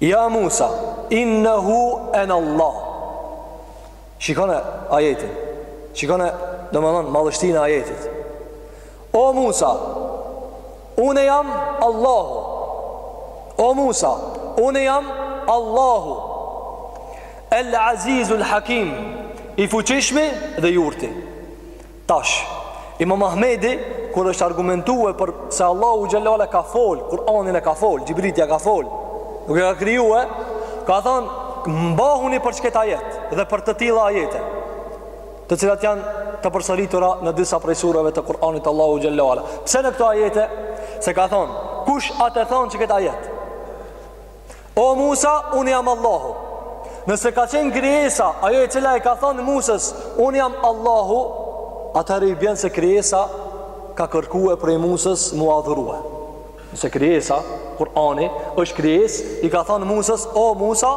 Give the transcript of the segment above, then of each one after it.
Ja Musa, innehu en Allah. Shikone ajetin. Shikone, domethënë, madhështinë e ajetit. O Musa, unë jam Allahu. O Musa, unë jam Allahu. El Azizul Hakim, i fuqishmi dhe i urti. Tash, Imam Ahmedi, kur është argumentue për se Allahu xhelle ala ka fol, Kur'anin e ka fol, Xhibrilit ia ka fol, nuk e ka krijue, ka thonë, mbahuni për qëket ajet dhe për të tilla ajete, të cilat janë të përsëritura në disa prej sureve të Kur'anit Allahu xhelle ala. Pse në këto ajete, se ka thonë, kush ta thonë qëket ajet? O Musa, unë jam Allahu. Nëse ka qenë krijesa, ajo e cila i ka thonë Musës, unë jam Allahu, atëherë i bjen se krijesa ka kërkue prej Musës m'u adhurue. Nëse krijesa, Kur'ani, është krijesë, i ka thonë Musës, o Musa,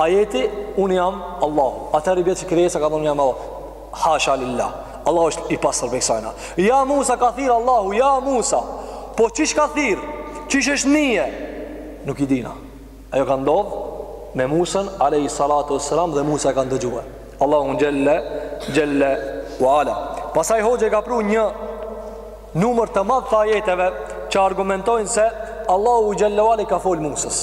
ajeti, unë jam Allahu. Atëherë i bjen se krijesa ka thonë unë jam Allahu. Hasha lillah. Allahu është i pastër prej kësajna. Ja Musa ka thirr Allahu, ja Musa. Po qysh ka thirr? Qysh është nije? Nuk e dina. Ajo ka ndodh me Musën alejhi salatu ves-selam dhe Musa e ka dëgjuar. Allahun xhelle xhelle ve ala. Pastaj hoxha i ka pru një numër të madh të ajeteve që argumentojnë se Allahu xhelle ve ala i ka fol Musës.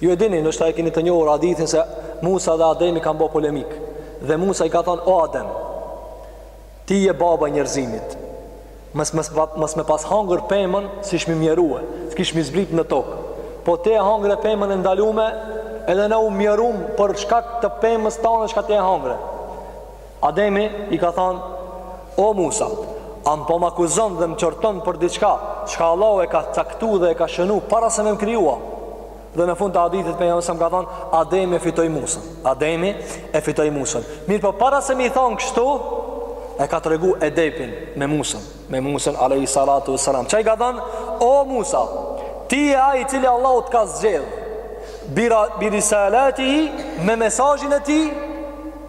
Ju e dini, ndoshta e keni të njohur hadithin se Musa dhe Ademi kanë bo polemikë. Dhe Musa i ka thanë o Adem, ti je baba i njerëzimit. Mos mos mos me pas hangër pemën s'ishmi mjerue, s'kishmi zbrit në tokë. Po ti e hangre pemën e ndalume, edhe na u mjerum për shkak të pemës tonë që ti e hangre. Ademi i ka thanë, O Musa, a po më akuzon dhe më qorton për diçka, çka Allahu e ka caktu dhe e ka shënu para se me më krijua? Dhe në fund të hadithit pejgamberi alejhi selam ka thanë, Ademi e fitoi Musa. Ademi e fitoi Musën. Mirëpo para se me i thanë kështu, e ka tregu edepin me Musën, me Musën alejhi salatu ves-selam. Ça i ka thanë, O Musa, ti je ai i cili Allahu të ka zgjedh bira birisalatihi me mesazhin e tij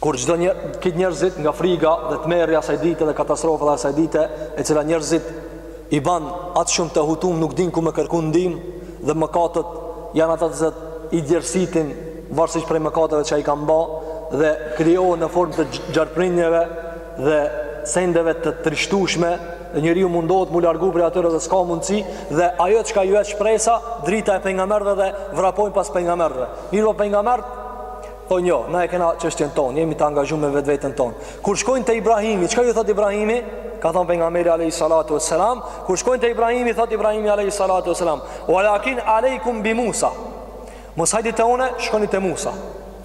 Kur çdo një kit njerëzit nga friga dhe tmerri i asaj dite dhe katastrofa e asaj dite, e cila njerëzit i ban aq shumë të hutum nuk din ku me kërku ndihmë dhe mëkatet janë ata të cilët i djersitin varësisht prej mëkateve që i kanë ba dhe krijohen në formë të gjarprinjeve dhe sendeve të trishtueshme dhe njeriu mundohet m'u largu prej atyre dhe s'ka mundësi dhe ajo çka ju jep shpresa drita e pejgamberëve dhe vrapojnë pas pejgamberëve mirëpo pejgamberët Thonë jo, na e kena çështjen tonë, jemi të angazhuar me vetveten tonë. Kur shkojnë te Ibrahimi, çka ju thot Ibrahimi? Ka thanë pejgamberi alayhi salatu wassalam, kur shkojnë te Ibrahimi, thot Ibrahimi alayhi salatu wassalam, "Walakin alaykum bi Musa." Mos hajde te unë, shkoni te Musa.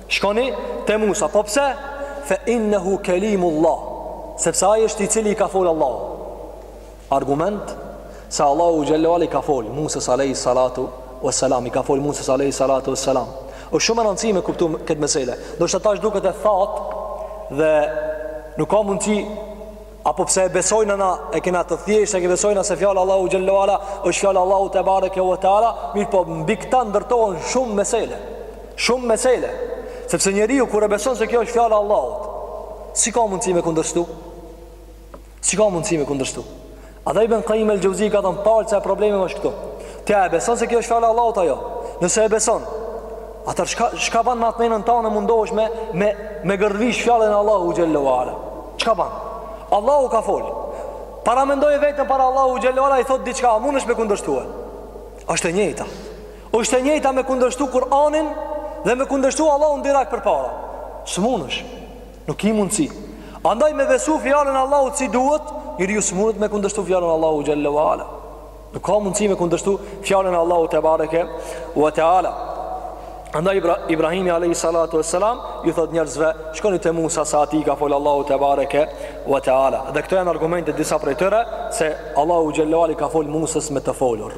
Shkoni te Musa. Po pse? Fa innahu kalimullah. Sepse ai është i cili i ka folë Allahu. Argument, Se Allahu xhallahu ala i ka folë Musës alejhi salatu ue selam, i ka folë Musës alejhi salatu ue selam. Është shumë e rëndësishme me kuptu këtë meselë. Ndoshta tash duket e thatë dhe nuk ka mundësi apo pse e besojnë na e kena të thjeshtë se e besojmë se fjala e Allahu xhallahu ala është fjala e Allahut tebareke ve teala, mirëpo mbi këta ndërtohen shumë meselë. Shumë meselë. Sepse njeriu kur e beson se kjo është fjala e Allahut, si ka mundësi me kundërshtu? Si ka mundësi me kundërshtu? Edhe Ibn Kajim el-Xhevzi ka thanë fjalë se problemi është këtu. Ti a e beson se kjo është fjala e Allahut a jo. Nëse e beson, atëherë çka, çka ban me atë menden tane mundohesh me, me, me gërvisht fjalën e Allahut xhelle ue ala? Çka ban? Allahu ka folë. Paramendoje veten para Allahut xhelle ue ala i thotë diçka, a munesh me kundërshtue? është e njëta. është e njëta me kundërshtu Kur'anin dhe me kundërshtu Allahun direkt përpara. S'munesh. Nuk ki mundësi. Andaj me besu fjalën e Allahut si duhet, njeriu s'mundet me kundërshtu fjalën e Allahut xhalla wala. Nuk ka mundësi me kundërshtu fjalën e Allahut tebareke ue teala. Andaj Ibra, Ibrahimi alayhi salatu wassalam ju thot njerëzve, shkoni te Musa se atij i ka fol Allahu tebareke ue teala. Dhe këto janë argumente disa prej tyre se Allahu xhalla wala i ka fol Musës me të folur.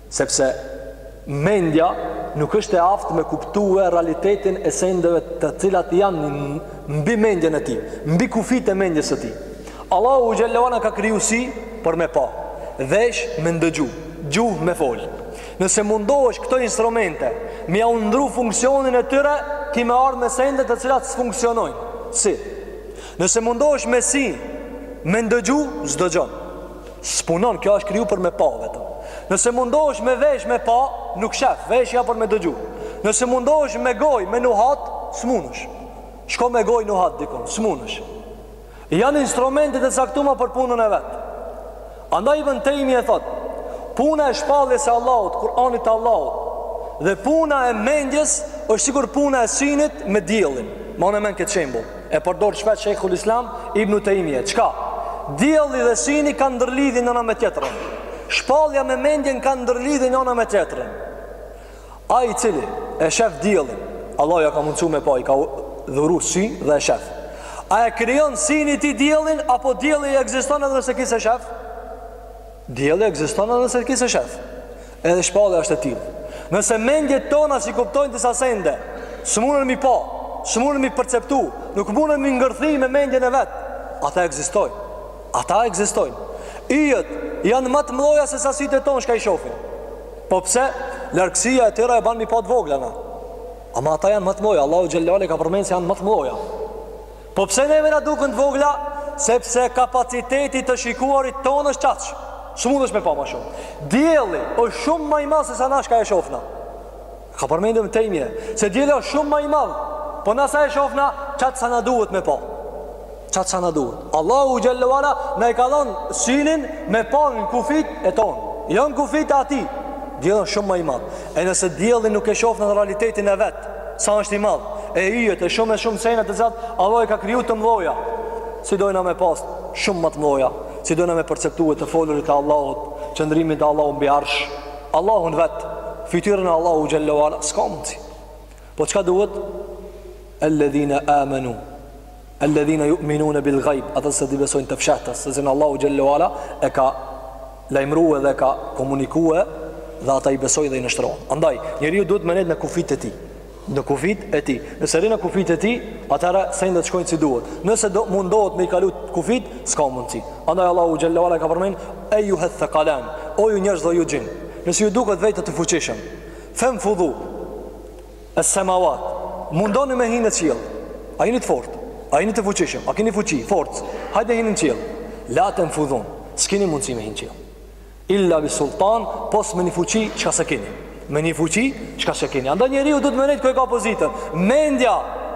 Sepse mendja nuk është e aftë me kuptue realitetin e sendeve të cilat janë mbi mendjen e tij, mbi kufijtë e mendjes së tij. Allahu xhalla ue ala ka kriju sy për me pa, vesh me ndëgju, gjuhë me fol. Nëse mundohesh këto instrumente me ia ndru funksionin e tyre, ki me ardh me sende të cilat s'funksionojnë. Si? Nëse mundohesh me sy me ndëgju, s'dëgjon. S'punon, kjo është kriju për me pa vetëm. Nëse mundohesh me vesh me pa, nuk shef, veshi a për me dëgju. Nëse mundohesh me goj, me nuhat, s'munesh. Shko me goj nuhat dikun, s'munesh. Janë instrumentet e caktuma për punën e vet. Andaj Ibn Tejmije thotë, puna e shpalljes e Allahut, Kur'anit të Allahut, dhe puna e mendjes është sikur puna e synit me diellin. Mane n'men këtë shembull. E përdor shpesh Sheikhul Islam Ibn Taymije. Çka? Dielli dhe syni kanë ndërlidhje njana me tjetrën. Shpallja me mendjen kanë ndërlidhje njana me tjetrën. Ai i cili e shef diellin, Allahu ja ka mundësu me pa, i ka dhuru sy dhe e shef. A e krijon syni i tij diellin apo dielli ekziston edhe nëse ky s'e shef? Dielli ekziston edhe nëse ki s'e shef. Edhe shpallja është e tillë. Nëse mendjet tona s'i kuptojnë disa sende, s'munën m'i pa, s'munën m'i perceptu, nuk mundën m'i ngërthy me mendjen e vet. Ata ekzistojnë. Ata ekzistojnë. Yjet janë ma të mdhoja se sa sytë tonë çka i shofin. Po pse? Largësia e tyre e ban m'i pa të vogla na. Ama ata janë ma të mdhoja. Allahu xhelle ve ala e ka përmen se janë ma të mdhoja. Po pse neve na duken të vogla? Sepse kapaciteti i të shikuarit tonë është qaq. S'mundesh me pa ma shumë. Dielli është shumë ma i madh se sa na çka e shofna. Ka përmend Ibn Tejmije, se dielli është shumë ma i madh. Po na sa e shofna, qat sa na duhet me pa. Qat sa na duhet. Allahu xhelle ve ala na i ka dhonë synin me pa në kufit e tonë. Jo në kufit e atij. Dielli është shumë ma i madh. E nëse diellin nuk e shofna në realitetin e vet, sa është i madh, e yjet e shumë e shumë sene të Zotit, Allahu i ka kriju të mdhoja. Si dojna me pa shumë ma të mdhoja, si dojna me perceptu të folurit e Allahut, qëndrimin e Allahut mbi arsh, Allahun vet, fytyrën e Allahut xhelle ve ala, s'ka mundsi. Po çka duhet? Alladhina amanu Alladhina yu'minuna bil ghaib, ata çe i besojnë të fshehtës, senë Allahu xhelle ve ala e ka lajmëru edhe ka komuniku edhe ata i besojnë dhe i nënshtrohen. Andaj, njeriu duhet me nejtë në kufit e tij. Në kufit e tij. Nëse rrin në kufit e tij, atëherë sendet shkojnë si duhet. Nëse do, mundohet me i kalu kufit, s'ka mundësi. Andaj, Allahu xhelle ve ala ka përmen, ejjuhe thekalan, o ju njerëz dhe ju xhinë. Nëse ju duket vetja të fuqishëm, fenfudhu, As-samawat. Mundohni me hinë në qiell. A jeni të fortë? A jeni të fuqishëm? A keni fuqi, forcë? Hajde hini në qiell. La tanfudhun. S'keni mundësi me hinë në qiell. Illa bi sultan, pos me një fuqi çka s'e keni. Me një fuqi çka s'e keni. Andaj njeriu duhet me nejt ku e ka pozitën. Mendja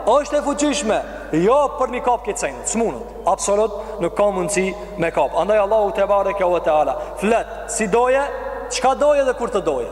është e fuqishme, jo për m'i kap kto sene. S'munët. Absolut nuk ka mundësi me kap. Andaj Allahu te bareke ve teala. Flet si doje, çka doje dhe kur të doje.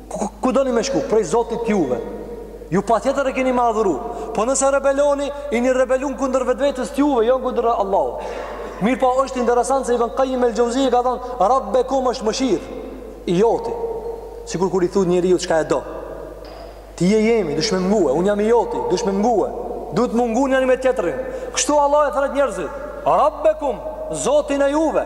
Ku doni me shku? Prej Zotit t'juve. Ju patjetër e keni me adhuru. Po nëse rebeloni, ini rebelu kundër vetvetes t'juve, jo kundër Allahut. Mirëpo është interesant se Ibn Kajim el Xheuzije ka thonë, rabbekum është mëshirë, i joti. Sikur kur i thu njeriut çka e do. Ti je i jemi, dush me m'ngu e, unë jam i joti, dush me m'ngu e. Duhet m'u ngu njëri me tjetërin. Kështu Allahu i thërret njerëzit, rabbekum, zotin e juve.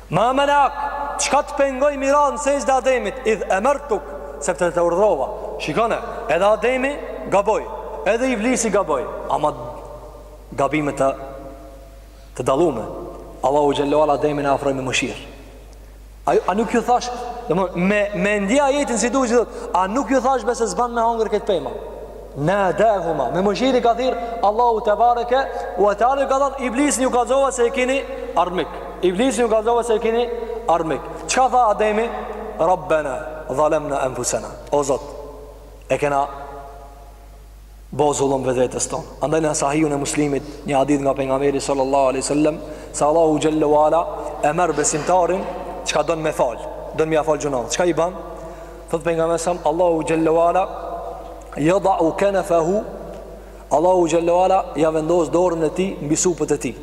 Ma meneake, çka të pengoi m'i ra në sexhde Ademit, idh emertuk, se pra të urdhnova. Shikoni, edhe Ademi gaboi, edhe Iblisi gaboi, ama gabime të, të dallume. Allahu xhelle ve ala Ademin e afroi me mëshirë. A, a nuk ju thash, dhe më, me, me ndje ajetin si duhet, a nuk ju thash be se s'ban me hangër prej kësaj pema. Nadahuma Me mëshirë i ka thirrë Allahu tebareke ue teala ka thënë Iblisin ju kazova se e kini armik Iblisin ju kazova se e kini armik Çka tha Ademi Rabbena dhalemna enfusena O Zot I kena bo zullum vetvetes tonë Andaj në Sahihun e Muslimit Një hadith nga pejgamberi sallallahu aleyhi sallam Se Allahu xhelle ue ala E merr besimtarin Çka don me falë Don me ia falë gjunahin Çka i ban Thot pejgamberi se Allahu xhelle ue ala Jedau kenefehu Allahu xhelle ue ala Ja vendos dorën e tij Mbi supet e tij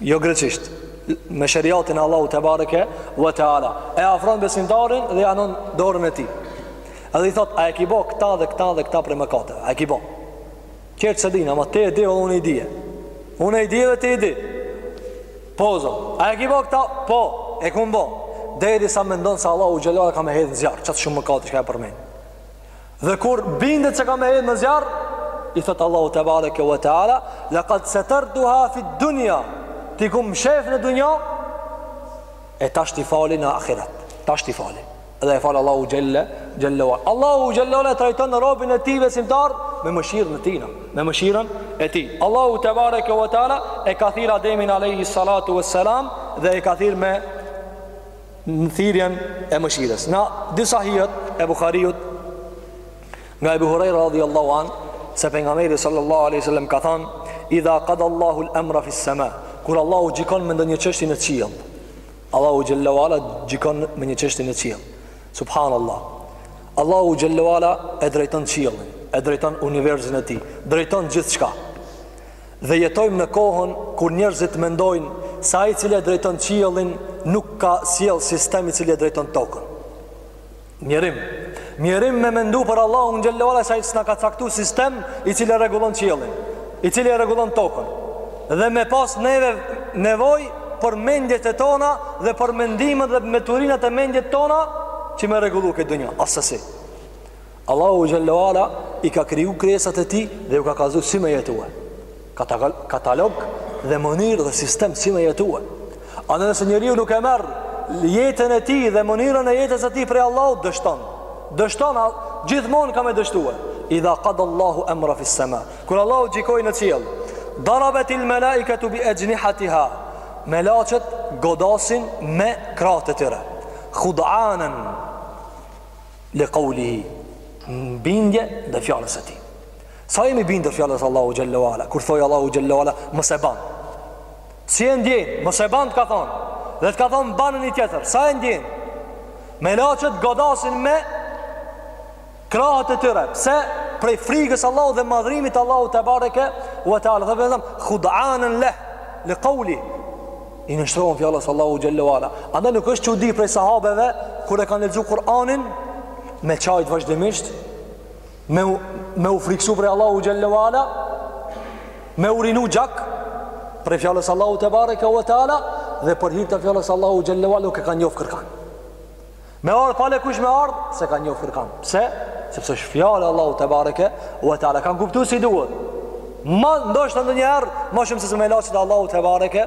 Jo greqisht Me sheriatin e Allahut tebareke ue teala E afron besimtarin dhe ja vnon dorën e tij Edhe i thot A e ki bo këta dhe këta dhe këta prej mëkateve A e ki bo Tjertë s'e dinë Ama ti e di dhe unë e di Unë e di dhe ti e di Po o zot, a e ki bo këta? Po, e kum bo. Derisa mendon se Allahu xhelle ue ala ka me hedhë në zjarr, qaq shumë mëkate që ka e përmen. Dhe kur bindet që ka me hedhë në zjarr, i thotë Allahu tebareke ue teala, lekad setertuha fid dunja, t'i kum mshef në dunja, e tash t'i fali në ahiret, tash t'i fali. Dhe e fal Allahu xhelle, xhelle ue ala. Allahu xhelle ue ala e trajton robin e tij besimtar me mëshirën e tina, me mëshirën e tij. Allahu tebareke ue teala e ka thirrë Ademin alejhi salatu ue selam dhe e ka thirrë me thirrjen e mëshirës. Në dy Sahihet e Buhariut nga Ebu Hurejra radijallahu anhu, se pejgamberi sallallahu aleyhi sallam ka than, idha kadallahul emra fis sema, kur Allahu gjykon me ndonjë çështje në qiell, Allahu xhelle ue ala gjykon me një çështje në qiell. Subhanallah. Allahu xhelle ue ala e drejton qiellin, e drejton universin e tij, drejton gjithçka. Dhe jetojmë në kohën kur njerëzit mendojnë se ai i cili e drejton qiellin nuk ka sjell sistem i cili e drejton tokën. Mjerim. Mjerim me mendu për Allahun xhelle ue ala se ai s'na ka caktu sistem i cili e rregullon qiellin, i cili e rregullon tokën. Dhe me pas neve nevojë për mendjet e tona dhe për mendimet dhe mbeturinat e mendjet tona që me rregullu këtë dunja. Asesi. Allahu xhelle ue ala i ka kriju krijesat e tij dhe ju ka kazu si me jetue. katalog dhe mënyrë dhe sistem si me jetue. A nëse njeriu nuk e merr jetën e tij dhe mënyrën e jetës së tij prej Allahut dështon. Dështon, a, gjithmonë ka me dështue. Idha kadallahul emra fis sema. Kur Allahu gjykon në qiell, darabetil melaiketu bi exhnihatiha, melaqet godasin me krahët e tyre. Hudanen li kaulihi, në bindje dhe fjalës së tij. Sa jemi bindur fjalës Allahu xhelle ue ala, kur thot Allahu xhelle ue ala mos e ban. Si e ndjen, mos e ban të ka thon. Dhe të ka thon bane një tjetër. Sa e ndjen? Melaçet godasin me krahët e tyre. Pse? Prej frigës Allahu dhe madhrimit Allahu tebareke ue teala. Dhe vetëm khudanen li li kaulihi i nështrohen fjalës Allahu xhelle ue ala. Andaj nuk është çudi prej sahabeve kur e kanë lexu Kur'anin me çajt vazhdimisht me u, me u friksu prej Allahu xhelle ue ala me urinu gjak prej fjalës Allahu tebareke ue teala dhe për hir të fjalës Allahu xhelle ue ala nuk e ka njof kërkan me ardhë pale kush me ardhë s'e ka njof kërkan pse? sepse është fjala Allahu tebareke ue teala kanë kuptu si duhet ma ndoshta ndonjëherë ma shumë se se melaçet Allahu tebareke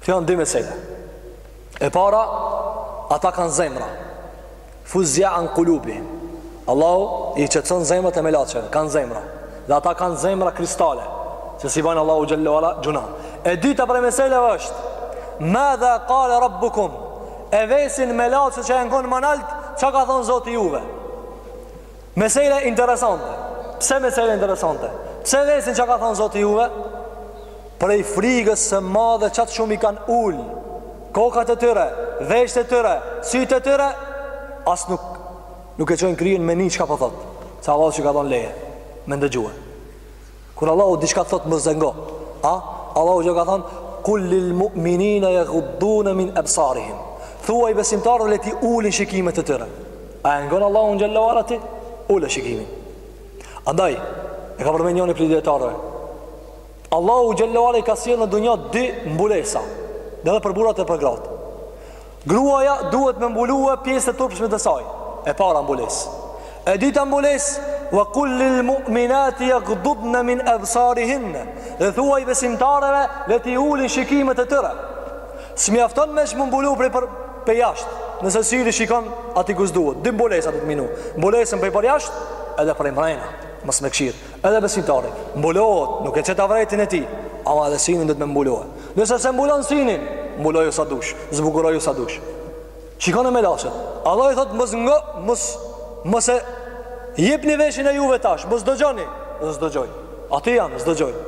Këto janë dy mesele. E para, ata kanë zemra. Fuzzia an kulubihim. Allahu i qetëson zemrat e melaçeve, kanë zemra. Dhe ata kanë zemra kristale, se s'i banë Allahu xhelle ue ala gjunah. E dyta prej meseleve është, madha kale rabbukum, e vesin melaçet që jan kon ma nalt, ça ka thonë zoti juve? Mesele interesante. Pse mesele interesante? Pse vesin ça ka thonë Zoti juve? Prej frigës së madhe qatë shumë i kanë ul, kokat e tyre, veshët e tyre, sytë e tyre, as nuk, nuk e çojnë kryen me ni çka po thotë, se Allahu s'i ka dhonë leje, me ndëgjue. Kur Allahu diçka të thotë mos e ngo. A? Allahu ç'ka thanë kul lil mu'minina yaghudduna min absarihim. Thuaj besimtarëve le t'i ulin shikimet e tyre. A e ngon Allahun xhelle ue ala ti? Ule shikimin. Andaj e ka përmend njëri prej dijetarëve. Allahu xhelle ue ala i ka sjellë në dunja dy mbulesa. Edhe për burrat e për gratë. Gruaja duhet me mbulue pjesët e turpshme të saj, e para mbulesë. E dyta mbulesë, wa qul lil mu'minati yaghdudna min absarihin. Dhe thuaj besimtareve le t'i ulin shikimet e tyre. S'mjafton veç me u mbulu prej për prej jashtë, nëse syri shikon aty ku s'duhet. Dy mbulesa do të minu. Mbulesën prej për jashtë edhe prej mrena. Mos me këshir. Edhe besimtari mbulohet, nuk e çet avretin e tij, ama edhe sinin duhet me mbulue. Nëse s'e mbulon sinin, mbuloju sa dush, zbukuroju sa dush. Shikoni melaçet. Allah i thotë mos ngë, mos mos e jepni veshin e juve tash, mos dëgjoni, s'dëgjojnë. Aty janë, s'dëgjojnë.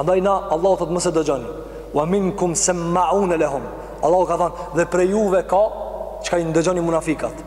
Andaj na Allah thotë mos e dëgjoni. Wa minkum semma'une lahum. Allah ka thënë dhe prej juve ka çka i ndëgjojnë munafikat.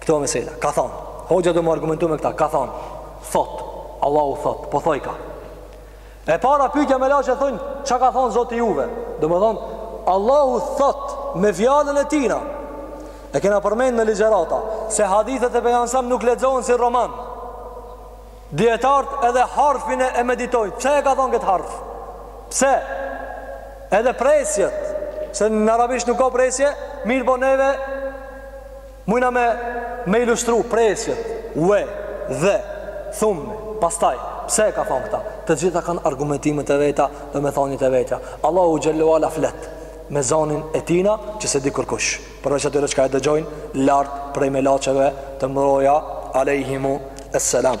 Kjo mesela, ka thonë, hoxha do me argumentu me këta, ka thonë, thotë, Allahu thotë, po thoi ka. E para pytja melaqet thojnë, çka ka thonë Zoti juve? Domethënë, Allahu thotë me fjalën e tina. E kena përmend në ligjerata, se hadithet e Pejgamberit nuk lexohen si roman. Dijetarët edhe harfin e meditojnë, pse e ka thonë këtë harf? Pse? Edhe presjet, se në arabisht nuk ka presje, mirëpo neve Mujna me e ilustru presjet, ue, dhe, thumme, pastaj, pse e ka thonë këta? Të gjitha kanë argumentimet e veta domethëniet e veta. Allahu xhelle ue ala flet me zonin e tina që se di kurkush. Përveç atyre çka e dëgjojnë lart prej melaqeve të mëdhaja, alejhimu selam.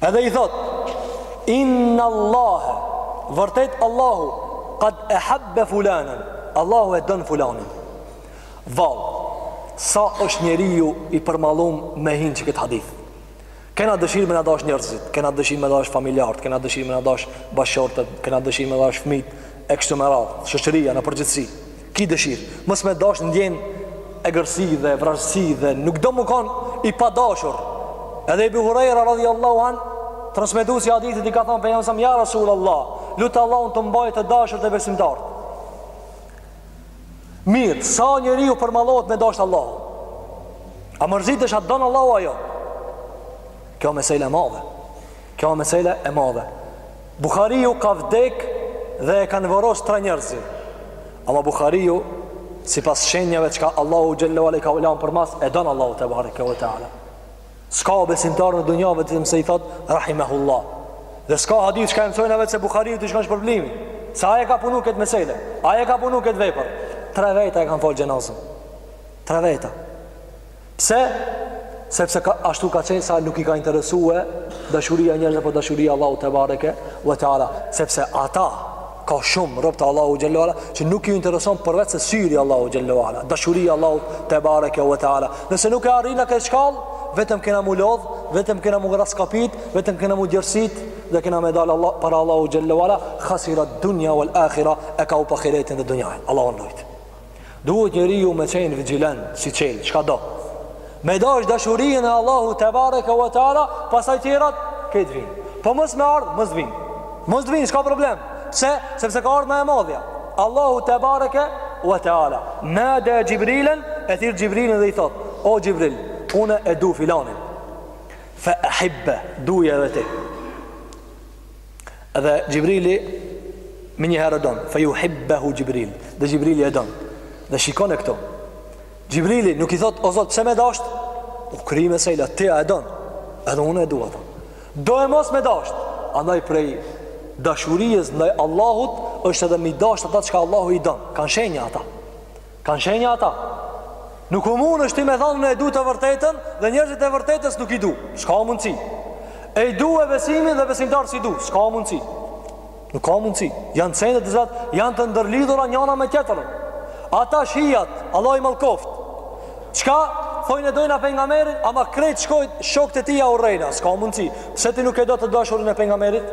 Edhe i thot, inna Allahe, vërtet Allahu, kad ehabbe fulanen, Allahu e don fulanin. Vall, sa është njeriu i përmallum me hi në këtë hadith. Kena dëshirë me na dash njerëzit, kena dëshirë me na dash familjarët, kena dëshirë me na dash bashkëshortet, kena dëshirë me na dash fmijt, e kështu me radhë, shoqëria në përgjithsi. Ki dëshirë, mos me dashtë ndjen egërsi dhe vrazhdësi dhe nuk do me kanë i padashur. Edhe Ebu Hurejra radhi Allahu anhu, transmetuesi i hadithit i ka thonë Pejgamberit, ja Rasul Allah, lute Allahun të më bajë të dashur te besimtarët. Mirë, sa njeriu përmallohet me dashtë Allahu? A mërzitesh a të don Allahu a jo? Kjo mesele e madhe. Kjo mesele e madhe. Buhariu ka vdek dhe e kanë vorros tre njerëz. Ama Buhariu, sipas shenjave çka Allahu xhelle ue ala ka lan përmas, e don Allahu tebareke ve teala. S'ka besimtar në dunja vetëm se i thot Rahimehullah. Dhe s'ka hadith çka e msojmë veç se Buhariut i shkonë shpërblimi. Se ai e ka punu këtë mesele, ai e ka punu këtë vepër. Tre veta e kanë falë xhenazen. Tre veta. Pse? Sepse ka, ashtu ka qenë sa nuk i ka interesue dashuria e njerëzve, po dashuria e Allahut tebareke ve teala, sepse ata ka shumë rob të Allahu xhallahu ala që nuk i intereson përveç se syri i Allahu xhallahu ala, dashuria e Allahut tebareke ve teala. Nëse nuk e arrin atë shkallë, vetëm kena m'u lodh, vetëm kena m'u rraskapit, vetëm kena m'u djersit dhe kena me dal Allah para Allahu xhallahu ala, khasirat dunya wal akhira, e ka hup ahiretin dhe dunjanë. Allahu na rujt. Duhet njeriu me qenë vigjilent siç e, çka do. Me dash dashurinë e Allahut tebareke ve teala, pastaj tjerat krejt vin. Po mos me ardh, mos vin. Mos vin, s'ka problem. Pse? Sepse ka ardhur më e madhja. Allahu tebareke ve teala. Nada Xhibrilen, e thirr Xhibrilin dhe i thot: "O Xhibril, unë e du filanin. Fa ahibba, duje edhe ti." Dhe Xhibrili menjëherë e don, fe juhibbuhu Xhibril, dhe Xhibrili e don. Dhe shikone këtu. Xhibrili nuk i thot, o Zot, pse me dasht? U kry meselja, ti e don. Edhe unë e dua, thot. Doemos me dasht. Andaj prej dashurisë ndaj Allahut është edhe m'i dasht ata çka Allahu i don. Kanë shenja ata. Kanë shenja ata. Nuk munesh ti me thanë unë e du të vërtetën dhe njerëzit e vërtetës nuk i du. S'ka mundësi. E du besimin dhe besimtarët s'i du. S'ka mundësi. Nuk ka mundësi. Janë sende të zratë, janë të ndërlidhura njana me tjetrën. Ata shijat, Allahu i mallkoftë. Çka thojnë e dojna pejgamberin, ama krejt shko shokët e tij i urrejna. S'ka mundësi. Pse ti nuk e do të dashurin e pejgamberit?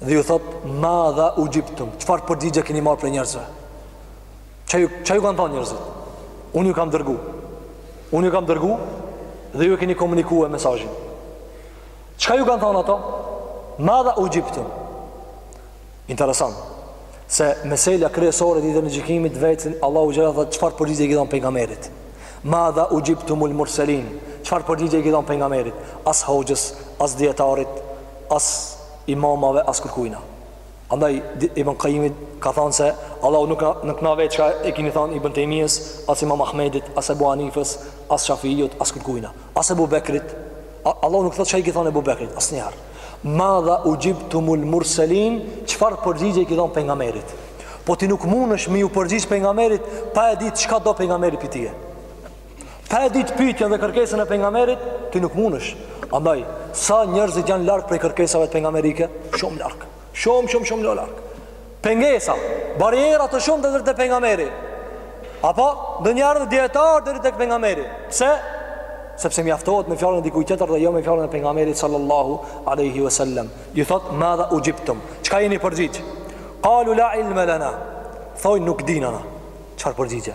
Dhe ju thot, madha uxhibtum, çfarë përgjigje keni marrë prej njerëzve? Çka ju, çka ju kanë thonë njerëzit? Unë ju kam dërgu. Unë ju kam dërgu dhe ju e keni komuniku mesazhin. Çka ju kanë thonë ato? Madha uxhibtum. Interesant. Se meselja kryesore ditën e gjykimit vetën Allahu xhel-le çfarë përgjigje i ki dhanë pejgamberit? Madha uxhibtumul murselin. Çfarë përgjigje i ki dhanë pejgamberit? As hoxhës, as dijetarit, as imamave as kurkujna andaj Ibn Kajimi ka thënë se Allahu nuk nuk na vet çka i keni thënë Ibn Tejmijes as Imam Ahmedit as Ebu Hanifës as Shafiut as kurkujna as Ebu Bekrit Allahu nuk thotë çka i ke thënë Ebu Bekrit asnjëherë madha uxhibtumul murselin çfarë përgjigje i ke dhënë pejgamberit po ti nuk mundesh me ju përgjigj pejgamberit pa e ditë çka do pejgamberi pi teje Pa e ditë pyetjen dhe kërkesën e pejgamberit, ti nuk mundesh. Andaj, sa njerëzit janë larg prej kërkesave të pejgamberike? Shumë larg. Shumë, shumë, shumë larg. Pengesa, barriera të shumta deri te pejgamberi. Apo ndonjëherë dijetar deri tek pejgamberi. Pse? Sepse mjaftohet me fjalën e dikujt tjetër dhe jo me fjalën e pejgamberit sallallahu alaihi wasallam. Ju thot madha uxhibtum. Çka jeni përgjigj? Qalu la ilma lana. Thojnë nuk dina na. Çfarë përgjigje?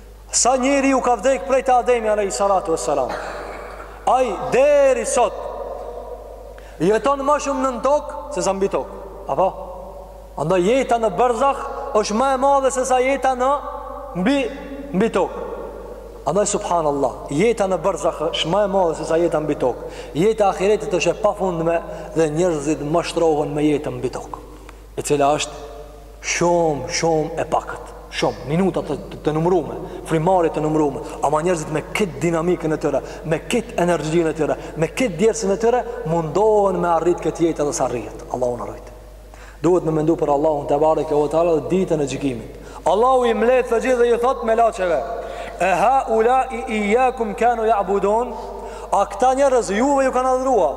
Sa njeriu ka vdek prej te Ademi alejhi salatu ue selam Aj deri sot Jeton ma shumë nën tokë Se sa mbi tokë Apo Andaj jeta në berzah është ma e madhe se sa jeta në Mbi Mbi tokë Andaj subhanallah, jeta në berzah është ma e madhe se sa jeta mbi tokë. Jeta e ahiretit është e pafundme dhe njerëzit mashtrohen me jetën mbi tokë. e cila është shumë, shumë e pakët, shumë, minuta të, të, të numrume, frymarrje të numrume, ama njerëzit me këtë dinamikën e tyre, me këtë energjinë e tyre, me këtë djersën e tyre, mundohen me arrit këtë jetë edhe s'arrihet, Allahu na rujt. Duhet me mendu për Allahun tebareke ue teala dhe ditën e gjykimit. Allahu i mledh të gjithë dhe i thot melaqeve, e haulai ijjakum kanu ja'budun, a këta njerëz juve ju kanë adhurua,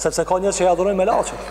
sepse ka njerëz që i adhurojnë melaqet.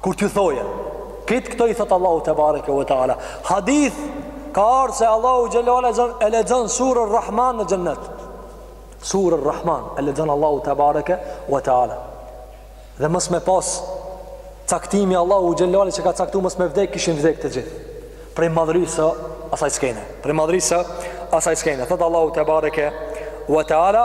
Kur t'ju thoje, kitë këto i thotë Allahu tebareke ve teala. Hadith ka ardh se Allahu xhelle ve ala e lexon suren Rrahman në xhennet. Suren Rrahman e lexon Allahu tebareke ve teala. Dhe mos me pas caktimi Allahu xhelle ve ala që ka caktu mos me vdek, kishin vdek të gjithë. Prej madhërisë asaj skene. Prej madhërisë asaj skene. Thotë Allahu tebareke ve teala.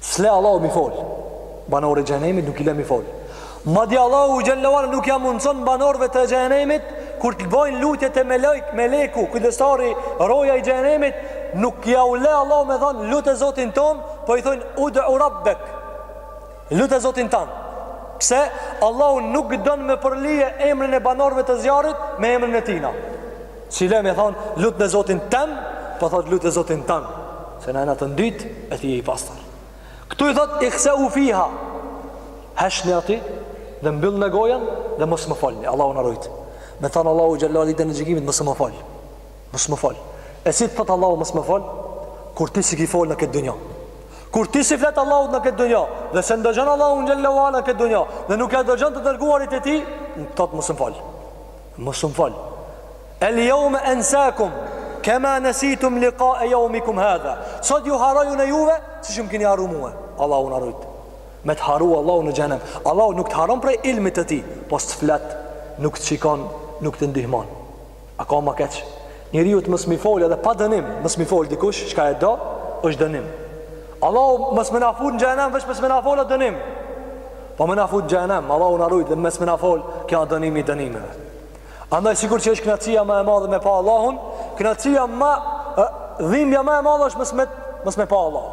S'le Allahu me fol. Banorët e xhenemit nuk i le me fol. Madje Allahu xhelle ve ala nuk ia mundson banorëve të xhenemit kur të bëjnë lutje te melek, meleku, kujdestari, roja i xhenemit, nuk jau le Allahu me thon lute Zotin ton, po i thon ud'u rabbek. Lute Zotin tan. Pse Allahu nuk don me përlye emrin e banorëve të zjarrit me emrin e tijna. S'i le me thon lutne Zotin tem, po thot lute Zotin tan. Se na jena të ndytë e ti je i pastër. Ktu i thot ihseu fiha. Heshtni aty dhe mbyllne gojën dhe mos më folni. Allahu na rujt. Me thon Allahu xhelle ve ala ditën e gjykimit mos më folni. Mos më fol. E si të thotë Allahu mos më fol? Kur ti s'i ki fol në këtë dunja. Kur ti s'i flet Allahut në këtë dunja, dhe s'e ndëgjon Allahun xhelle ve ala në këtë dunja, dhe nuk e ndëgjon të dërguarin e tij, në të thotë mos më fol. Mos më fol. El jeume ensakum, kema nesitum likae jeumikum hadha. Sot ju harroj unë juve, siç që më kini harru mue. Allahu na rujt. Me të harru Allahu në xhenem. Allahu nuk të harron prej ilmit të tij, po s'të flet, nuk të shikon, nuk të ndihmon. A ka ma keq? Njeriut mos me i fol edhe pa dënim, mos me i fol dikush çka e do, është dënim. Allahu mos me na fut në xhenem, veç mos me na fol a dënim. Po me na fut në xhenem, Allahu na rujt dhe mos me na fol, kjo është dënimi i dënimeve. Andaj sikur që është kënaqësia ma e madhe me pa Allahun, kënaqësia ma dhimbja ma e madhe është mos me mos me pa Allahun.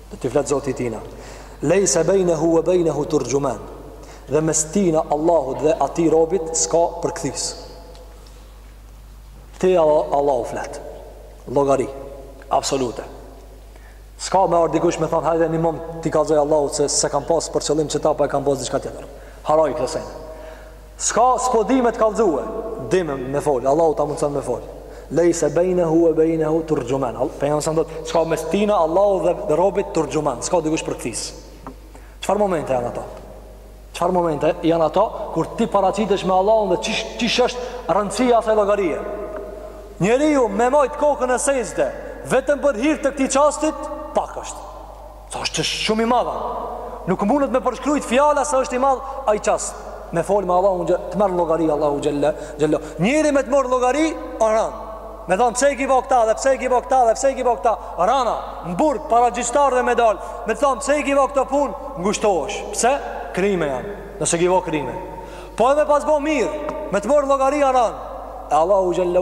Do t'i flet Zoti i tijna. Lejse bejnehu ve bejnehu turxhuman. Dhe mes tijna Allahut dhe atij robit s'ka përkthys. Te Allahu flet. Llogari absolute. S'ka me ardh dikush me thon hajde ndihmom t'i kallzoj Allahut se s'e kam pas për qëllim qëta po e kam pas diçka tjetër. Harroj këto sene. S'ka s'po di me të kallzue. Dim me fol, Allahu ta mundson me fol. Lejse bejnehu ve bejnehu turxhuman. Pejgamberi sa thot, s'ka mes tijna Allahut dhe robit turxhuman, s'ka dikush përkthys. Çfarë momente janë ato? Çfarë momente janë ato kur ti paraqitesh me Allahun dhe qysh qysh është rëndësia e asaj llogarie? Njeriu me majt kokën në sexhde vetëm për hir të këtij çastit, pak është. Është shumë i madh A nuk mundet me përshkrujt fjala sa është i madh ai çast Me folë me Allahun xhe, Të merr llogari Allahu xhelle xhelle Njeri me të marrë llogari A ran Me thanë pse e ki bo këta dhe pse e ki bo këta dhe pse e ki bo këta Me ra Në burg para gjykatës dhe me dal Me thanë pse e ki bo këtë punë Ngushtohesh Pse Krime janë Nëse ki bo krime Po edhe me pas bo mirë Me të marrë llogari A ran E Allahu xhelle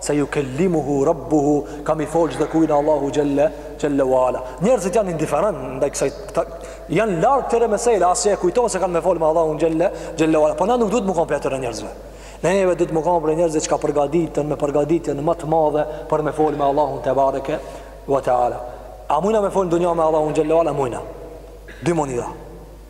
Se jukellimuhu rabbuhu ka me i fol çdo kujt Allahu xhelle xhelle wala. Njerëzit janë indiferent ndaj kësaj, janë larg këtyre meseleve, as e kujtojnë se kanë me fol me Allahun xhelle xhelle wala. Po na nuk duhet me kon prej atyre njerëzve. Ne neve duhet me kon prej njerëzve çka përgaditen me përgaditjen ma të madhe për me fol me Allahun tebareke ve teala. A mujna me fol në dunja me Allahun xhelle wala mujna. Dy mënyra.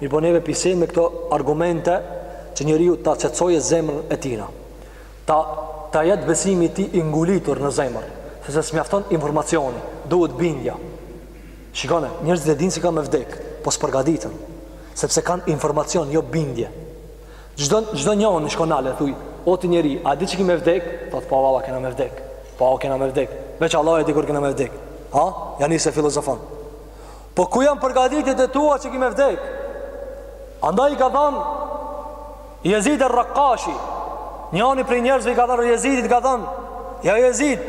Mirëpo ne ju vijmë me këto argumente që njeriu ta qetësojë zemrën e tina. Ta ta jetë besimi i tij i ngulitur në zemër, sepse s'mjafton informacioni, duhet bindja. Shikone, njerëzit e dinë se ka me vdek, po s'përgaditen, sepse kanë informacion, jo bindje. Çdo njeri shko nale thuj, o ti njeri, a di që ki me vdek? Thot po valla kena me vdek. Po o kena me vdek. Veç Allah e di kur kena me vdek. Ha? Ja nisi filozofon. Po ku janë përgaditjet e tua që ki me vdek? Andaj i ka thanë Jezid er Rakashi, njani prej njerëzve i ka thanë Jezidit, i ka thanë, ja Jezid,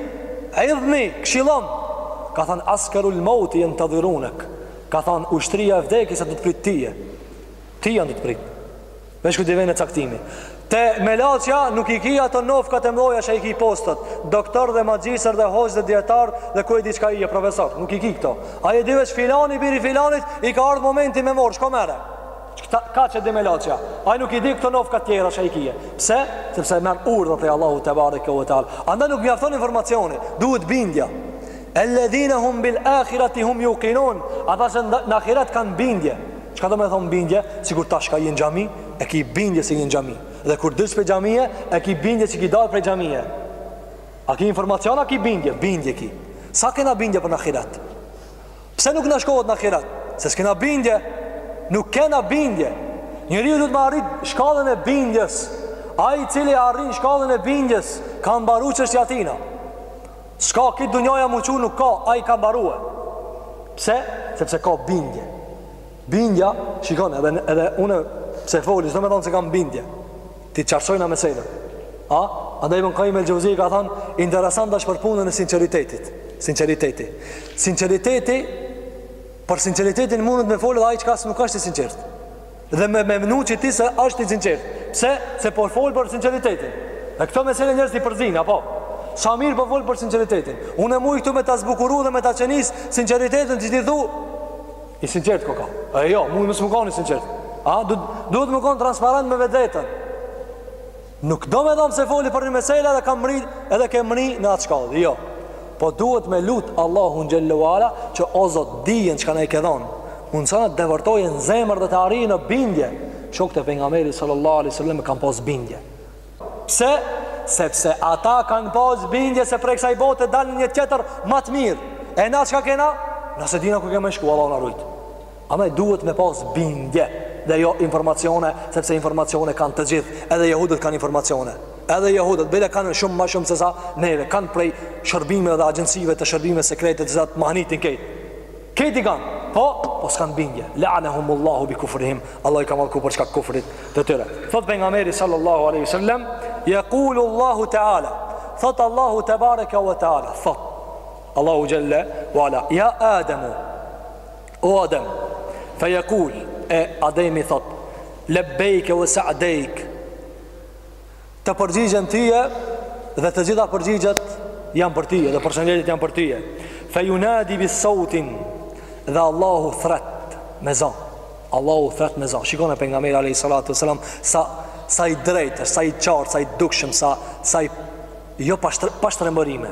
idhni, këshillom, ka thanë, askerul mauti jentedhirunek, ka thanë, ushtria e vdekjes asht tu të prit tyje, ty janë tu të prit. Veç kur t'i vjen caktimi. Te melaqja nuk i ki ato nofka të mëdha që i ki poshtë, doktor dhe magjistër dhe hoxhë dhe dijetar dhe ku e di çka je profesor. Nuk i ki këto. Ai e di veç filani biri filanit i ka ardhur momenti me morr, shko merre. Qeta ka që di melaqja. Ai nuk i di këto nofka të tjera që i ki. Pse? Sepse merr urdhër prej Allahu tebareke ue teala. Andaj nuk mjafton informacioni, duhet bindja. Elledhine hum bil ahireti hum jukinun. Ata që në ahiret kanë bindje. Çka do me thonë bindje, sikur tash ka je në xhami, e ki bindje se je në xhami. Dhe kur del prej xhamie, e ki bindje që ki dalë prej xhamie. A ki informacion, a ki bindje? Bindje ki. Sa kena bindje për në ahiret? Pse nuk na shkohet në ahiret? Se s'kena bindje. Nuk kena bindje. Njeriu duhet me arrit shkallën e bindjes. Ai cili e arrin shkallën e bindjes, ka mbaru çështja e tina. S'ka kjo dunjaja mu qu nuk ka, ai ka mbarue. Pse? Sepse ka bindje. Bindja, shikon, edhe, edhe unë pse foli, s'do me thonë se kam bindje. T'i qartësojna meselet. A? Andaj Ibn Kajim el Xhevzi ka thanë, interesant asht për punën e sinqeritetit. Sinqeriteti. Sinqeriteti, për sinqeritetin mundet me fol edhe ai çka nuk asht i sinqertë. dhe me me mënu që ti se asht i sinqert. Pse? Se po fol për sinceritetin. E këto mesele njerëz t'i përzin, apo? Sa mirë po fol për sinceritetin. Unë e muj këtu me ta zbukuru dhe me ta qëndis sinceritetin që ti thu, i sinqert koka. E jo, muj mos me kon i sinqert. A, du, duhet me kon transparent me vetveten. Nuk domethan pse foli për një mesele edhe ka mrri edhe ke mrri në atë shkallë. Jo. Po duhet me lut Allahun xhelle ve ala që o zot dijen çka na e ke dhon, bon sa na depërtojë në zemër dhe të arrijë në bindje. Shokët e pejgamberit sallallahu alejhi sallam kanë pas bindje. Pse? Sepse ata kanë pas bindje se prej kësaj bote dalin një tjetër ma të mirë. E na çka kena? Na s'e dina ku kem me shku, Allahu na rujt. Andaj duhet me pas bindje dhe jo informacione, sepse informacione kanë të gjithë, edhe jehudët kanë informacione. Edhe jehudët bile kanë shumë më shumë se sa neve, kanë prej shërbime dhe agjencive të shërbimeve sekrete të cilat mahnitin krejt. Krejt i kanë, po, po s'kanë bindje. La'anahumullahu bi kufrihim. Allah i ka mallku për shkak kufrit të tyre. Thot pejgamberi sallallahu alaihi wasallam, yaqulu Allahu ta'ala. Thot Allahu te bareka wa ta'ala. Thot Allahu jalla wa ala. Ya Adamu, O Adem, fejekulë, e Ademi thot, Lebbejke vë sa'dejk, të përgjigjem ty dhe të gjitha përgjigjet janë për ty dhe përshëndetjet janë për ty. Fejunadi bi sautin dhe Allahu thrret me zo. Allahu thrret me zo. Shikon e pejgamberi alayhi salatu wasalam sa sa i drejtë, sa i qartë, sa i dukshëm, sa sa i jo pa pa shtrembërime.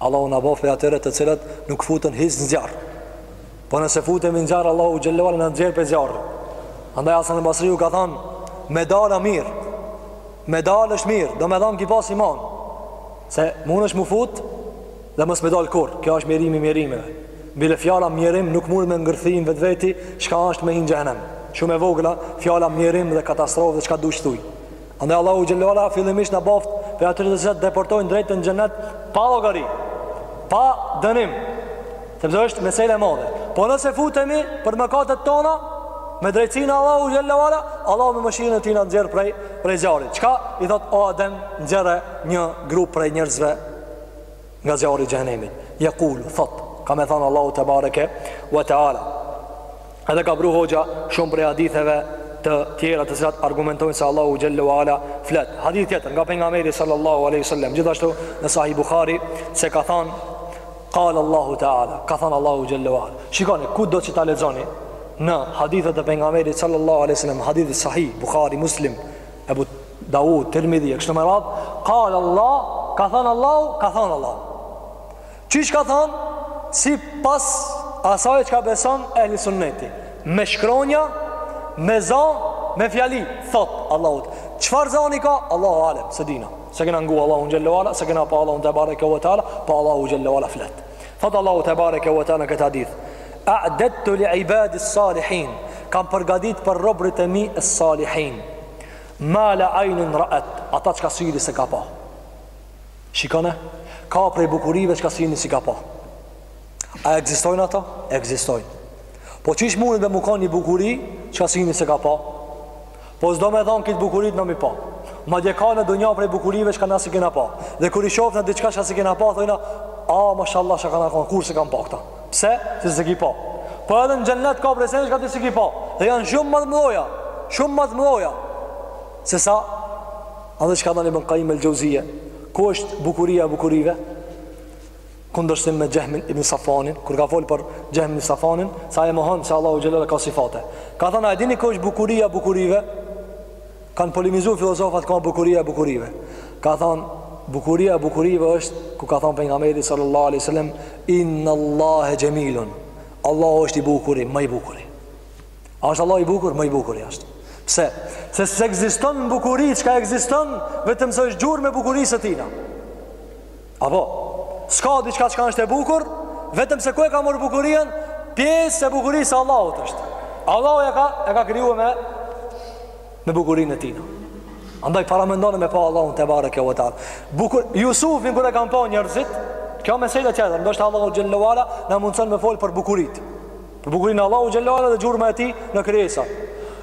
Allahu na bëftë prej atyre të cilët nuk futën hiç në zjarr. Po nëse futemi në zjarr, Allahu xhelle ve ala na nxjerr prej zjarrit. Andaj Hasan al-Basriu ka thënë, me dal a mirë. Me dalë është mirë, domethan ki pas iman. Se mun asht m'u fut dhe mos me dalë kurr. Kjo është mjerimi i mjerimeve. Bile fjala mjerim nuk mund me ngërthy në vetveti, çka është me hi në xhehenem. Shumë e vogël, fjala mjerim dhe katastrofë dhe çka dush thuj. Andaj Allahu xhelle ve ala fillimisht na boft prej atyre të cilët depërtojnë drejt në xhenet pa llogari, pa dënim. Sepse është mesele e madhe. Po nëse futemi për mëkatet tona me drejtsinë e Allahut xhelle ve ala, Allahu me mëshirën e tij na nxjerr prej prej zjarrit. Çka i thot o Adem, nxjerre një grup prej njerëzve nga zjarri i xhehenemit yaqul thot ka me thënë Allahu te bareke ve teala edhe ka bru hoxha shumë prej haditheve të tjera të cilat argumentojnë se Allahu xhelle ve ala flet. Hadith tjetër nga pejgamberi sallallahu alaihi wasallam, gjithashtu në Sahih Buhari se ka thënë qala Allahu taala, ka thënë Allahu xhelle ve ala. Shikoni kudo që ta lexoni në hadithet e pejgamberit sallallahu alaihi wasallam, hadith sahih Buhari, Muslim, Abu Daud, Tirmidhi, e kështu me radhë, Kale Allah, ka thënë Allahu, ka thënë Allahu. Qysh ka thënë, sipas asaj çka beson ehli sunneti, me shkronja, me za, me fjali, thot Allahu. Çfarë zani ka? Allahu alem, s'e dina. S'e kena ngu Allahun xhelle ve ala, s'e kena pa Allahun tebareke ve teala, po Allahu xhelle ve ala flet. Thot Allahu tebareke ve teala në këtë hadith. Adedtu li ibadis salihin, kam përgatit për robrit e mi e salihin. Mala aynun ra'at, ata çka syni s'e ka pa. Shikone, ka prej bukurive çka syni s'i ka pa. A ekzistojnë ato? Ekzistojnë. Po qysh mundet me u kan një bukuri çka syni s'e ka pa? Po s'do me than krejt bukuritë na me i pa. Madje ka në dunja prej bukurive çka na s'i kena pa. Dhe kur i shofna diçka çka s'e kena pa, thojna, a, mashallah, çka ka kan, kurrë s'e kam pa këta. Pse? Se s'e ki pa. Po edhe në xhennet ka prej sendeve çka ti s'i ki pa. Dhe janë shumë ma të mdhaja, shumë ma të mdhaja se sa Edhe çka thanë Ibn Kajim el Xheuzije Ku është bukuria e bukurive Kundërshtim me Xhehm ibn Safuanin kur ka folë për Xhehm ibn Safuanin se e mohon se Allahu xhelle ve ala ka sifate Ka thanë a e dini ku është bukuria e bukurive Kanë polemizu filozofat kah bukuria e bukurive. Ka thanë bukuria e bukurive është ku ka thanë pejgamberi sallallahu alaihi wasallam inna Allahe jamilun. Allahu është i bukuri, ma i bukuri. A është Allahu i bukur, ma i bukuri ashtë. Pse? Se s'ekziston bukuri, çka ekziston vetëm se është gjurmë e bukurisë së tijna. Apo, s'ka diçka çka është e bukur, vetëm se ku e ka marrë bukurinë, pjesë e bukurisë së Allahut është. Allahu e ka e ka krijue me me bukurinë e tina. Andaj paramendone me pa Allahun tebareke ve teala. Bukur Yusufin kur e kanë pa njerëzit, kjo mesele tjetër, ndoshta Allahu xhelle ve ala na mundson me fol për bukuritë. Për bukurinë e Allahut xhelle ve ala dhe gjurma e tij në krijesa.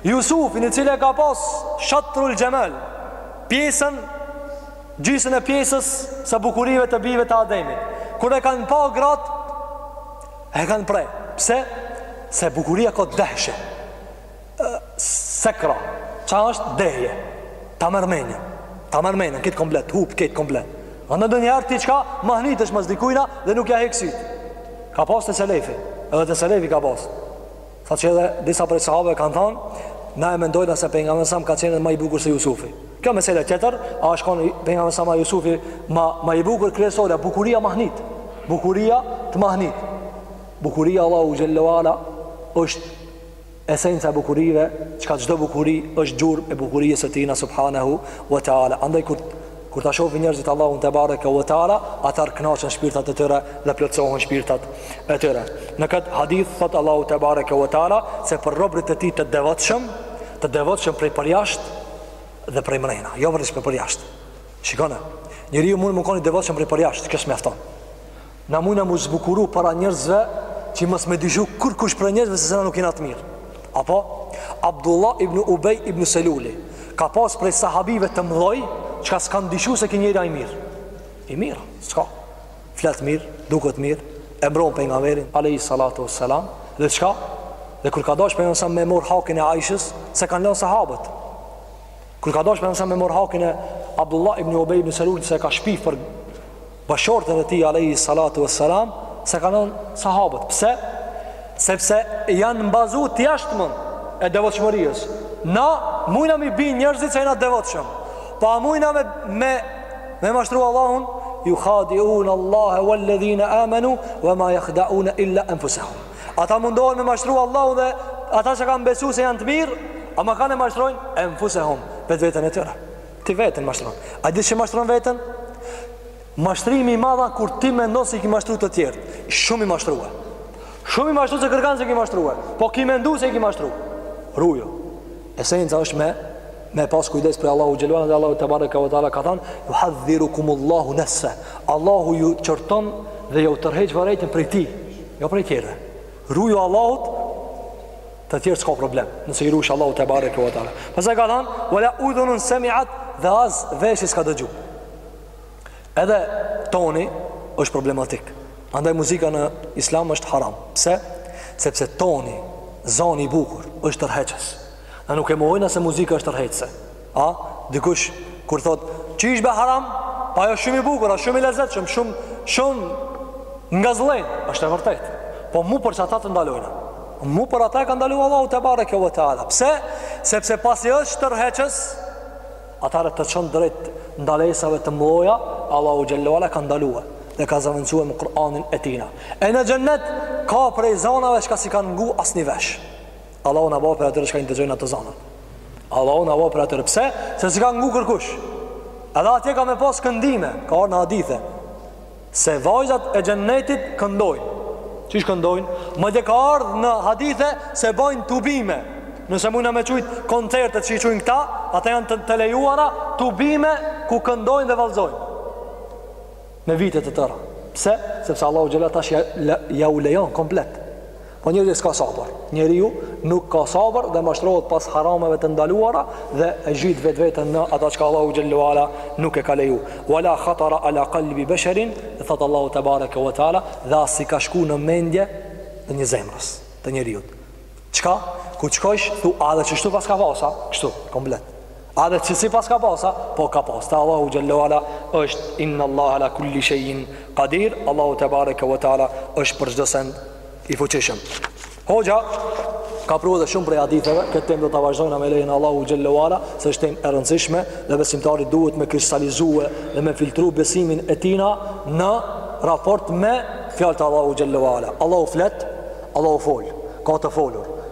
Yusufin i cili e ka pas shatrul jamal, pjesën Gjysën e pjesës së bukurive të bijve të Ademit. Kur e kanë pa gratë, e kanë pre. Pse? Se bukuria ka dehje. Sekra. Ça është dehje? Ta merr menjen. Ta merr menjen krejt komplet. Hup, krejt komplet. Edhe ndonjëherë ti çka mahnitesh mas dikujna dhe nuk ia hek sytë. Ka pas te selefi. Edhe te selefi ka pas. Sa që edhe disa prej sahabeve kanë thanë, na e mendojna se pejgamberi a.s. ka qenë ma i bukur se Jusufi. Kjo mesele tjetër, a është kon pejgamberi a.s. a Jusufi ma, ma i bukur, kryesorja, bukuria mahnit. Bukuria të mahnit. Bukuria e Allahut xhelle ve ala është esenca e bukurive, çka çdo bukuri është gjurmë e bukurisë së Tijna subhanahu wa taala. Andaj kur Kur ta shohin njerëzit Allahun te bareke ve teala, atëherë kënaqen shpirtat e tyre dhe plotësohen shpirtat e tyre. Në këtë hadith thotë Allahu te bareke ve teala se për robërit e tij të devotshëm, të devotshëm prej përjashtë dhe prej mrena, jo vetëm prej përjashtë. Shikoni, njeriu mund të mund të kon i devotshëm prej përjashtë, kjo s'mjafton. Na mujna mu zbukuru para njerëzve Që mos me dyshu kurkush prej njerëzve Se se na nuk jena të mirë Apo Abdullah ibn Ubej ibn Seluli Ka pas prej sahabive të mdhoj Çka s'kan dyshu se ky njeri â i mirë I mirë, s'ka Flet mirë, duket mirë E mbron pejgamberin alejhi salatu ve selam Dhe çka Dhe kur ka dash pejgamberi me marr hakin e Ajshës S'e kan lënë sahabët Kur ka dash pejgamberi me marr hakin e Abdullah ibn Ubej ibn Seluli Se ka shpif për bashkëshorten e tij alejhi salatu wassalam s'e kanë lan sahabët. Pse? Sepse janë bazu te e jashtmja e devotshmërisë. Na mujna m'i bind njerëzit se jena devotshëm. Po a mujna me me me mashtru Allahun? Jukhadiun Allaha walladhina amanu wama yakhda'un illa anfusahum. Ata mundohen me mashtru Allahun dhe ata që kanë besu se janë të mirë, ama kënd e mashtrojnë anfusahum, vetveten e tyre. Ti veten mashtron. A di që e mashtron veten? Mashtrimi i madh kur ti mendon se i ki mashtru të tjerë. Shumë i mashtruar. Shumë i mashtrum se kërkan s'e ki mashtruar. Po ki mendu se i ki mashtru. Ruju. Esenca është me me pas kujdes prej Allahu xhela dhe Allahu te bareka ve teala ka thanë yuhadhirukumullahu nafsa. Allahu ju qorton dhe ju tërheq vërejtën prej tij, jo prej tjerëve. Ruju Allahut Të tjerë s'ka problem, nëse i rush Allahu te bareke ve teala. Pastaj ka thanë, "Wala udhunun sami'at" dhe as veshi s'ka dëgju. Edhe toni është problematik. Andaj muzika në Islam është haram. Pse? Sepse toni, zoni i bukur, është tërheqës. Na nuk e mohojna se muzika është tërheqëse. A, dikush, kur thotë, qysh bre haram, po ajo shumë i bukur, a shumë i lezetshëm, shumë, shumë ngazllen, është e vërtet, po mu për ata të ndalojnë, mu për ata e ka ndalu Allahu te bareke ve teala, pse, sepse pasi është tërheqës, atëherë të çon drejt ndalesave të mdhoja, Allahu xhele ve ala e ka ndalue, dhe e ka zëvendsue me Kur'anin e tina. E në xhennet, ka prej zanave çka s'i ka ngu asni vesh. Allahu na bëftë prej atyre çka i ndëgjojnë ato zana. Allahu na bëftë prej atyre. Pse? Se s'i ka ngu kërkush. Edhe atje ka me pas këndime. Ka ardh në hadithe. Se vajzat e xhennetit këndojnë. Qysh këndojnë? Madje ka ardhë në hadithe se bajnë tubime. Nëse mujna me i qujtë koncertet që i qujnë këta, ata janë të, të lejuara tubime ku këndojnë dhe vallzojnë. Me vite të tëra. Pse? Sepse Allahu xhela tash ja, ja u lejon komplet. Po njeriu s'ka sabër. Njeriu nuk ka sabër dhe mashtrohet pas harameve të ndaluara dhe e zhyt vetveten në ata që Allahu xhelle ue ala nuk e ka leju. Wala khatara ala qalbi basharin, thot Allahu tebareke ve teala, dhe as i ka shku në mendje te një zemrës, te njeriut. Çka? Ku shkojsh, ktu, a edhe s'është pas ka pasa, kështu, komplet. A edhe cilësi pas ka pasa? Po ka pas. Te Allahu xhelle ue ala është inn Allahe ala kulli shejin kadir. Allahu tebareke ve teala është për çdo send i fuqishëm. Hoxha ka pru edhe shumë prej haditheve. Këtë tem do ta vazhdojna me lejen Allahu xhelle ue ala se është tem e rëndësishme dhe besimtari duhet me kristalizu edhe me filtru besimin e tina në raport me fjalët e Allahu xhelle ue ala. Allahu flet, Allahu fol, ka të folur.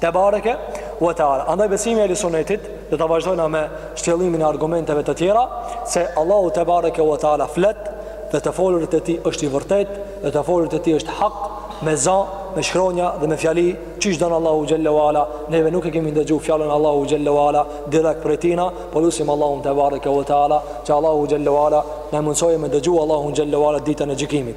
Tebareke wa taala. Andaj besimi i ehli sunetit do ta vazhdojna me shtjellimin e argumenteve të tjera se Allahu tebareke wa taala flet dhe të folurit e tij është i vërtet dhe të folurit e tij është hak me za, me shkronja dhe me fjali qysh don Allahu xhelle ue ala neve nuk e kemi ndëgju fjalën Allahu xhelle ue ala direkt prej tina po lusim Allahun tebareke wa taala që Allahu xhelle ue ala na e mundsoj me dëgju Allahun xhelle ue ala ditën e gjykimit